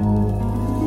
Música